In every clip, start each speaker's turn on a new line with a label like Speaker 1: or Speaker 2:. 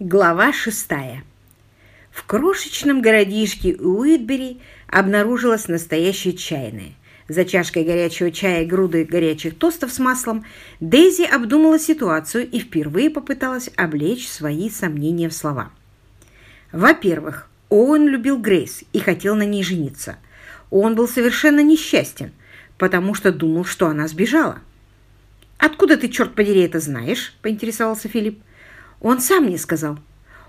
Speaker 1: Глава шестая. В крошечном городишке Уитбери обнаружилась настоящая чайная. За чашкой горячего чая и грудой горячих тостов с маслом Дейзи обдумала ситуацию и впервые попыталась облечь свои сомнения в слова. Во-первых, Оуэн любил Грейс и хотел на ней жениться. Он был совершенно несчастен, потому что думал, что она сбежала. «Откуда ты, черт подери, это знаешь?» – поинтересовался Филипп. Он сам мне сказал.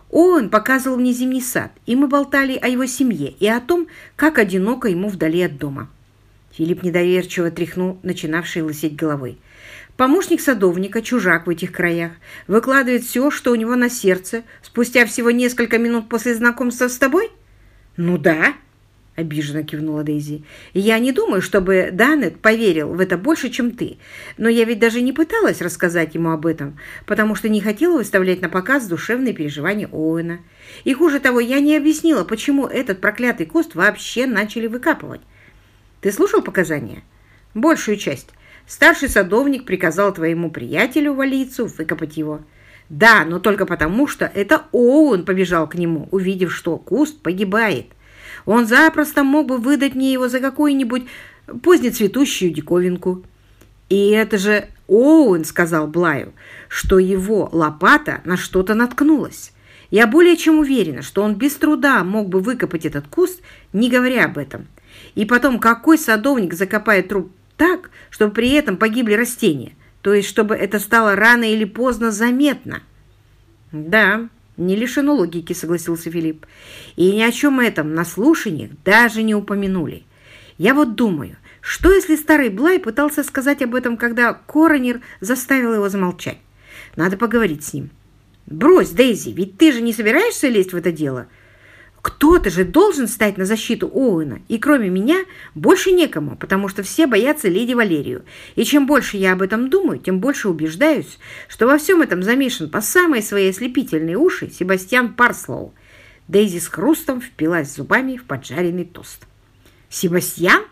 Speaker 1: Он показывал мне зимний сад, и мы болтали о его семье и о том, как одиноко ему вдали от дома. Филипп недоверчиво тряхнул начинавший лысеть головой. Помощник садовника, чужак в этих краях, выкладывает все, что у него на сердце, спустя всего несколько минут после знакомства с тобой? Ну да, — обиженно кивнула Дейзи. «Я не думаю, чтобы Данет поверил в это больше, чем ты. Но я ведь даже не пыталась рассказать ему об этом, потому что не хотела выставлять на показ душевные переживания Оуэна. И хуже того, я не объяснила, почему этот проклятый куст вообще начали выкапывать. Ты слушал показания? Большую часть. Старший садовник приказал твоему приятелю Валийцу выкопать его». «Да, но только потому, что это Оуэн побежал к нему, увидев, что куст погибает». Он запросто мог бы выдать мне его за какую-нибудь позднецветущую диковинку. И это же Оуэн сказал Блаю, что его лопата на что-то наткнулась. Я более чем уверена, что он без труда мог бы выкопать этот куст, не говоря об этом. И потом, какой садовник закопает труп так, чтобы при этом погибли растения? То есть, чтобы это стало рано или поздно заметно? Да, «Не лишено логики», — согласился Филипп. «И ни о чем этом на слушаниях даже не упомянули. Я вот думаю, что если старый Блай пытался сказать об этом, когда Коронер заставил его замолчать? Надо поговорить с ним». «Брось, Дейзи, ведь ты же не собираешься лезть в это дело?» Кто-то же должен стать на защиту Оуэна, и кроме меня больше некому, потому что все боятся леди Валерию. И чем больше я об этом думаю, тем больше убеждаюсь, что во всем этом замешан по самой своей ослепительной уши Себастьян Парслоу. Дейзи с хрустом впилась зубами в поджаренный тост. «Себастьян?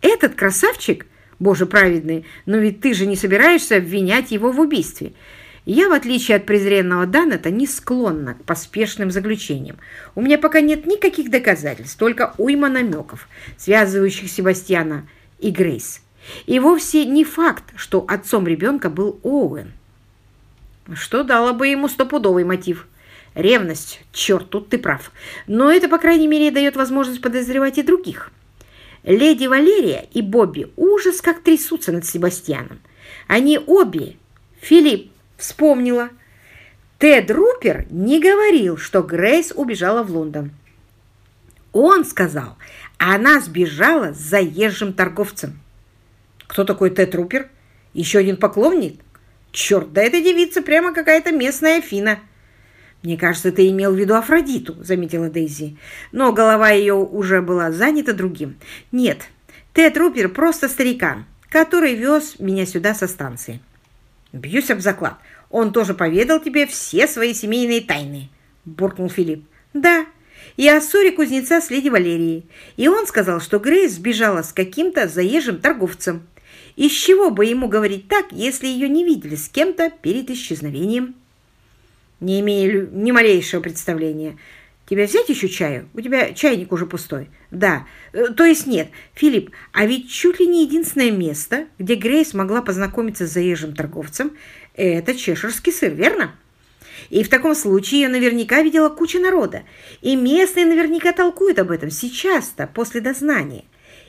Speaker 1: Этот красавчик? Боже праведный, но ведь ты же не собираешься обвинять его в убийстве. Я, в отличие от презренного Данета, не склонна к поспешным заключениям. У меня пока нет никаких доказательств, только уйма намеков, связывающих Себастьяна и Грейс. И вовсе не факт, что отцом ребенка был Оуэн. Что дало бы ему стопудовый мотив? Ревность. Черт, тут ты прав. Но это, по крайней мере, дает возможность подозревать и других. Леди Валерия и Бобби ужас как трясутся над Себастьяном. Они обе, Филипп Вспомнила. Тед Рупер не говорил, что Грейс убежала в Лондон. Он сказал, она сбежала с заезжим торговцем. Кто такой Тед Рупер? Еще один поклонник? Черт, да эта девица прямо какая-то местная Афина. «Мне кажется, ты имел в виду Афродиту», — заметила Дейзи. Но голова ее уже была занята другим. «Нет, Тед Рупер просто старикан, который вез меня сюда со станции». «Бьюсь об заклад. Он тоже поведал тебе все свои семейные тайны», — буркнул Филипп. «Да, и о ссоре кузнеца с леди Валерией. И он сказал, что Грейс сбежала с каким-то заезжим торговцем. Из чего бы ему говорить так, если ее не видели с кем-то перед исчезновением?» «Не имею ни малейшего представления. Тебя взять еще чаю? У тебя чайник уже пустой». «Да. Э, то есть нет. Филипп, а ведь чуть ли не единственное место, где Грейс могла познакомиться с заезжим торговцем, это чеширский сыр, верно? И в таком случае ее наверняка видела куча народа. И местные наверняка толкуют об этом сейчас-то, после дознания.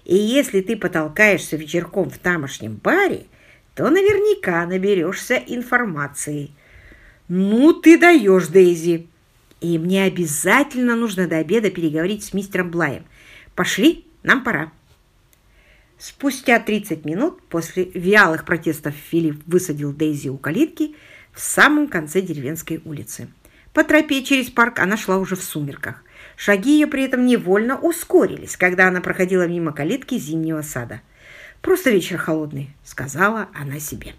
Speaker 1: И если ты потолкаешься вечерком в тамошнем баре, то наверняка наберешься информации. Ну, ты даешь, Дейзи. И мне обязательно нужно до обеда переговорить с мистером Блаем. Пошли, нам пора. Спустя 30 минут после вялых протестов Филипп высадил Дейзи у калитки в самом конце деревенской улицы. По тропе через парк она шла уже в сумерках. Шаги ее при этом невольно ускорились, когда она проходила мимо калитки зимнего сада. «Просто вечер холодный», — сказала она себе.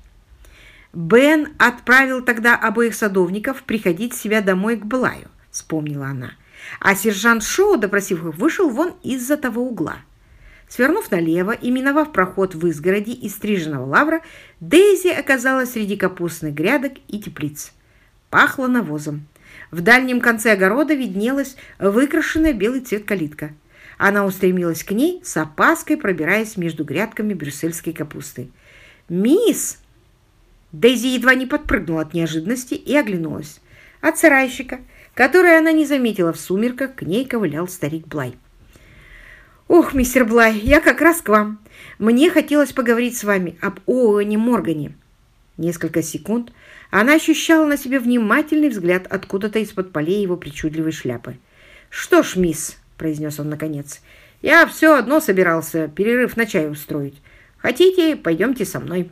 Speaker 1: Бен отправил тогда обоих садовников приходить себя домой к Блаю, вспомнила она. А сержант Шоу, допросив их, вышел вон из-за того угла. Свернув налево и миновав проход в изгороди из стриженного лавра, Дейзи оказалась среди капустных грядок и теплиц. Пахло навозом. В дальнем конце огорода виднелась выкрашенная белый цвет калитка. Она устремилась к ней, с опаской пробираясь между грядками брюссельской капусты. «Мисс!» Дейзи едва не подпрыгнула от неожиданности и оглянулась. От сарайщика, который она не заметила в сумерках, к ней ковылял старик Блай. «Ох, мистер Блай, я как раз к вам. Мне хотелось поговорить с вами об Оуэне Моргане». Несколько секунд она ощущала на себе внимательный взгляд откуда-то из-под полей его причудливой шляпы. «Что ж, мисс», — произнес он наконец, — «я все одно собирался перерыв на чай устроить. Хотите, пойдемте со мной».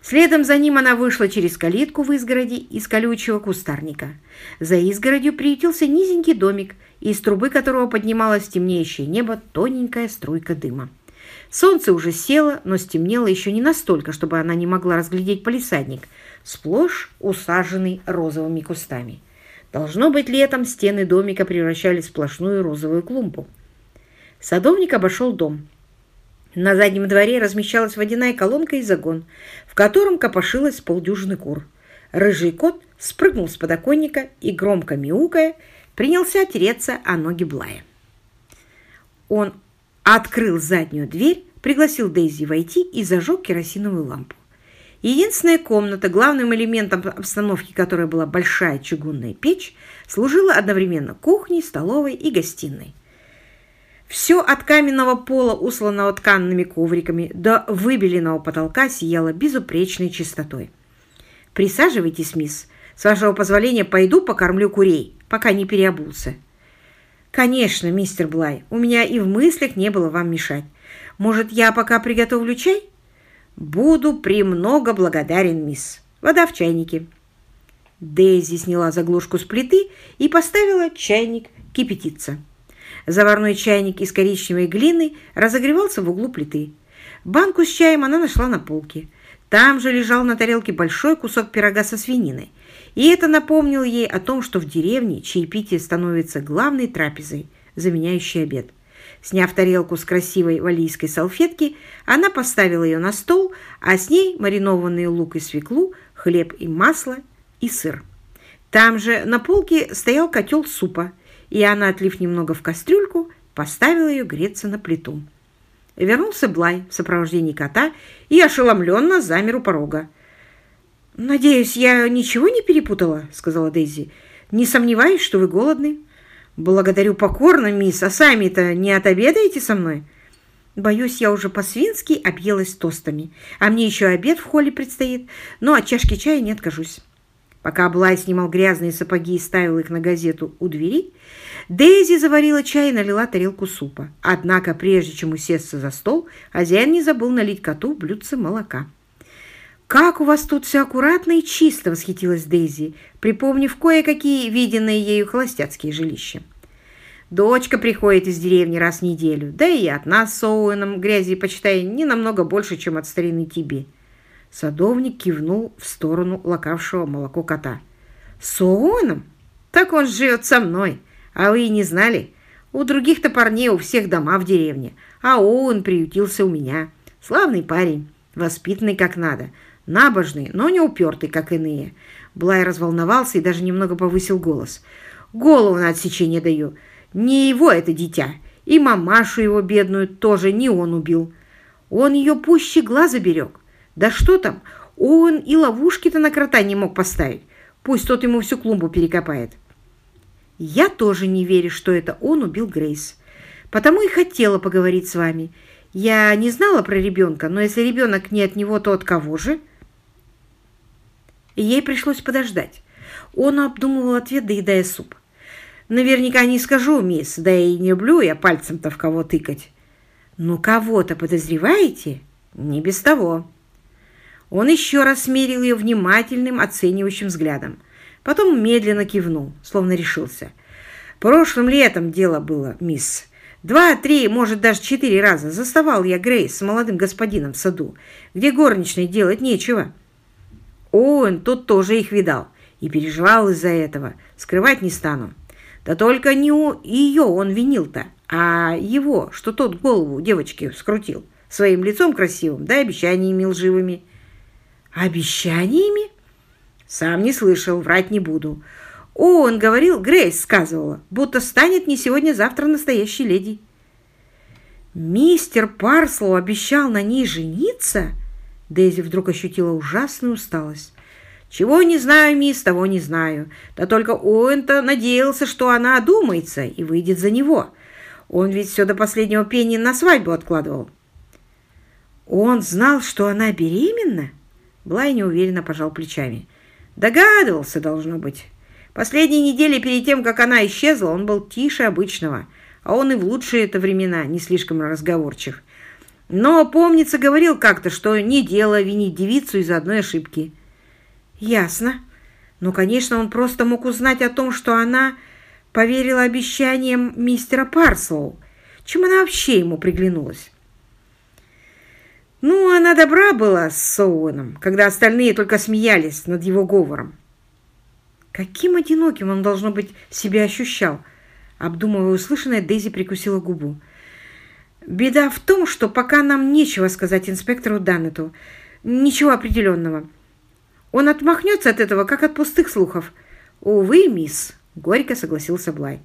Speaker 1: Следом за ним она вышла через калитку в изгороди из колючего кустарника. За изгородью приютился низенький домик, из трубы которого поднималась в темнеющее небо тоненькая струйка дыма. Солнце уже село, но стемнело еще не настолько, чтобы она не могла разглядеть полисадник, сплошь усаженный розовыми кустами. Должно быть, летом стены домика превращались в сплошную розовую клумбу. Садовник обошел дом. На заднем дворе размещалась водяная колонка и загон, в котором копошилось полдюжины кур. Рыжий кот спрыгнул с подоконника и, громко мяукая, принялся тереться о ноги Блая. Он открыл заднюю дверь, пригласил Дейзи войти и зажег керосиновую лампу. Единственная комната, главным элементом обстановки которой была большая чугунная печь, служила одновременно кухней, столовой и гостиной. Все от каменного пола, усланного тканными ковриками, до выбеленного потолка сияло безупречной чистотой. «Присаживайтесь, мисс. С вашего позволения пойду покормлю курей, пока не переобулся». «Конечно, мистер Блай, у меня и в мыслях не было вам мешать. Может, я пока приготовлю чай?» «Буду премного благодарен, мисс. Вода в чайнике». Дейзи сняла заглушку с плиты и поставила чайник кипятиться. Заварной чайник из коричневой глины разогревался в углу плиты. Банку с чаем она нашла на полке. Там же лежал на тарелке большой кусок пирога со свининой. И это напомнило ей о том, что в деревне чаепитие становится главной трапезой, заменяющей обед. Сняв тарелку с красивой валийской салфетки, она поставила ее на стол, а с ней маринованный лук и свеклу, хлеб и масло и сыр. Там же на полке стоял котел супа, и она, отлив немного в кастрюльку, поставила ее греться на плиту. Вернулся Блай в сопровождении кота и ошеломленно замер у порога. «Надеюсь, я ничего не перепутала?» — сказала Дейзи. «Не сомневаюсь, что вы голодны». «Благодарю покорно, мисс, а сами-то не отобедаете со мной?» «Боюсь, я уже по-свински объелась тостами, а мне еще обед в холле предстоит, но от чашки чая не откажусь». Пока Блай снимал грязные сапоги и ставил их на газету у двери, Дейзи заварила чай и налила тарелку супа. Однако, прежде чем усесться за стол, хозяин не забыл налить коту блюдце молока. «Как у вас тут все аккуратно и чисто!» — восхитилась Дейзи, припомнив кое-какие виденные ею холостяцкие жилища. «Дочка приходит из деревни раз в неделю, да и от нас с Оуэном грязи, почитай, не намного больше, чем от старины тебе». Садовник кивнул в сторону лакавшего молоко кота. «С Оуэном? Так он живет со мной. А вы и не знали? У других-то парней у всех дома в деревне, а Оуэн приютился у меня. Славный парень, воспитанный как надо, набожный, но не упертый, как иные». Блай разволновался и даже немного повысил голос. «Голову на отсечение даю. Не его это дитя. И мамашу его бедную тоже не он убил. Он ее пуще глаза берег. Да что там, он и ловушки-то на крота не мог поставить. Пусть тот ему всю клумбу перекопает. Я тоже не верю, что это он убил Грейс. Потому и хотела поговорить с вами. Я не знала про ребенка, но если ребенок не от него, то от кого же? Ей пришлось подождать. Он обдумывал ответ, доедая суп. Наверняка не скажу, мисс, да и не люблю я пальцем-то в кого тыкать. Но кого-то подозреваете? Не без того. Он еще раз смерил ее внимательным, оценивающим взглядом. Потом медленно кивнул, словно решился. «Прошлым летом дело было, мисс. Два, три, может, даже четыре раза заставал я Грейс с молодым господином в саду, где горничной делать нечего. Он тут тоже их видал и переживал из-за этого, скрывать не стану. Да только не у ее он винил-то, а его, что тот голову девочки скрутил, своим лицом красивым, да обещаниями лживыми». «Обещаниями?» «Сам не слышал, врать не буду. Он говорил, Грейс сказывала, будто станет не сегодня-завтра настоящей леди. Мистер Парслоу обещал на ней жениться? Дейзи вдруг ощутила ужасную усталость. «Чего не знаю, мисс, того не знаю. Да только Оуэн-то надеялся, что она одумается и выйдет за него. Он ведь все до последнего пени на свадьбу откладывал». «Он знал, что она беременна?» Блай неуверенно пожал плечами. «Догадывался, должно быть. Последние недели перед тем, как она исчезла, он был тише обычного, а он и в лучшие это времена не слишком разговорчив. Но, помнится, говорил как-то, что не дело винить девицу из-за одной ошибки». «Ясно. Ну, конечно, он просто мог узнать о том, что она поверила обещаниям мистера Парслоу. Чем она вообще ему приглянулась?» Ну, она добра была с Соуэном, когда остальные только смеялись над его говором. Каким одиноким он, должно быть, себя ощущал? Обдумывая услышанное, Дейзи прикусила губу. Беда в том, что пока нам нечего сказать инспектору Даннету. Ничего определенного. Он отмахнется от этого, как от пустых слухов. «Увы, мисс», — горько согласился Блай.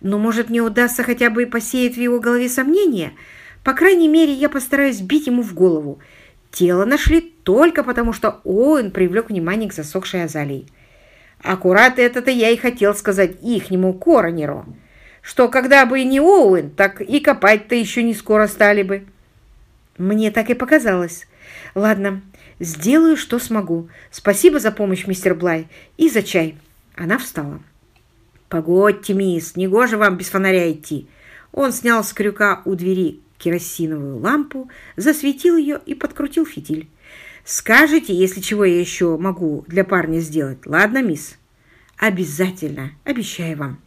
Speaker 1: «Но, может, мне удастся хотя бы посеять в его голове сомнения?» По крайней мере, я постараюсь бить ему в голову. Тело нашли только потому, что Оуэн привлек внимание к засохшей азалии. Аккурат это-то я и хотел сказать ихнему коронеру, что когда бы не Оуэн, так и копать-то еще не скоро стали бы. Мне так и показалось. Ладно, сделаю, что смогу. Спасибо за помощь, мистер Блай, и за чай. Она встала. Погодьте, мисс, негоже вам без фонаря идти. Он снял с крюка у двери керосиновую лампу, засветил ее и подкрутил фитиль. «Скажите, если чего я еще могу для парня сделать, ладно, мисс?» «Обязательно, обещаю вам».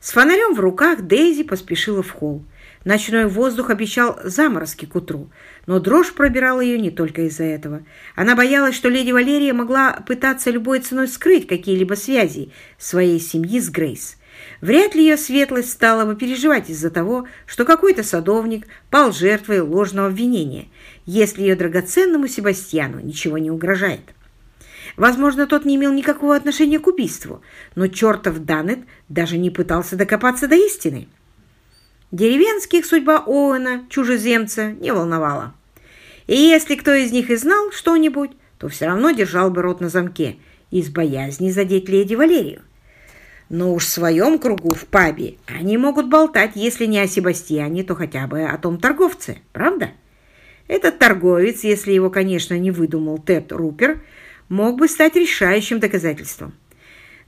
Speaker 1: С фонарем в руках Дейзи поспешила в холл. Ночной воздух обещал заморозки к утру, но дрожь пробирала ее не только из-за этого. Она боялась, что леди Валерия могла пытаться любой ценой скрыть какие-либо связи своей семьи с Грейс. Вряд ли ее светлость стала бы переживать из-за того, что какой-то садовник пал жертвой ложного обвинения, если ее драгоценному Себастьяну ничего не угрожает. Возможно, тот не имел никакого отношения к убийству, но чертов Данет даже не пытался докопаться до истины. Деревенских судьба Оуэна, чужеземца, не волновала. И если кто из них и знал что-нибудь, то все равно держал бы рот на замке из боязни задеть леди Валерию. Но уж в своем кругу в пабе они могут болтать, если не о Себастьяне, то хотя бы о том торговце, правда? Этот торговец, если его, конечно, не выдумал Тед Рупер, мог бы стать решающим доказательством.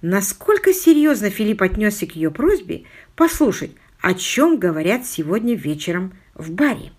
Speaker 1: Насколько серьезно Филипп отнесся к ее просьбе послушать, о чем говорят сегодня вечером в баре?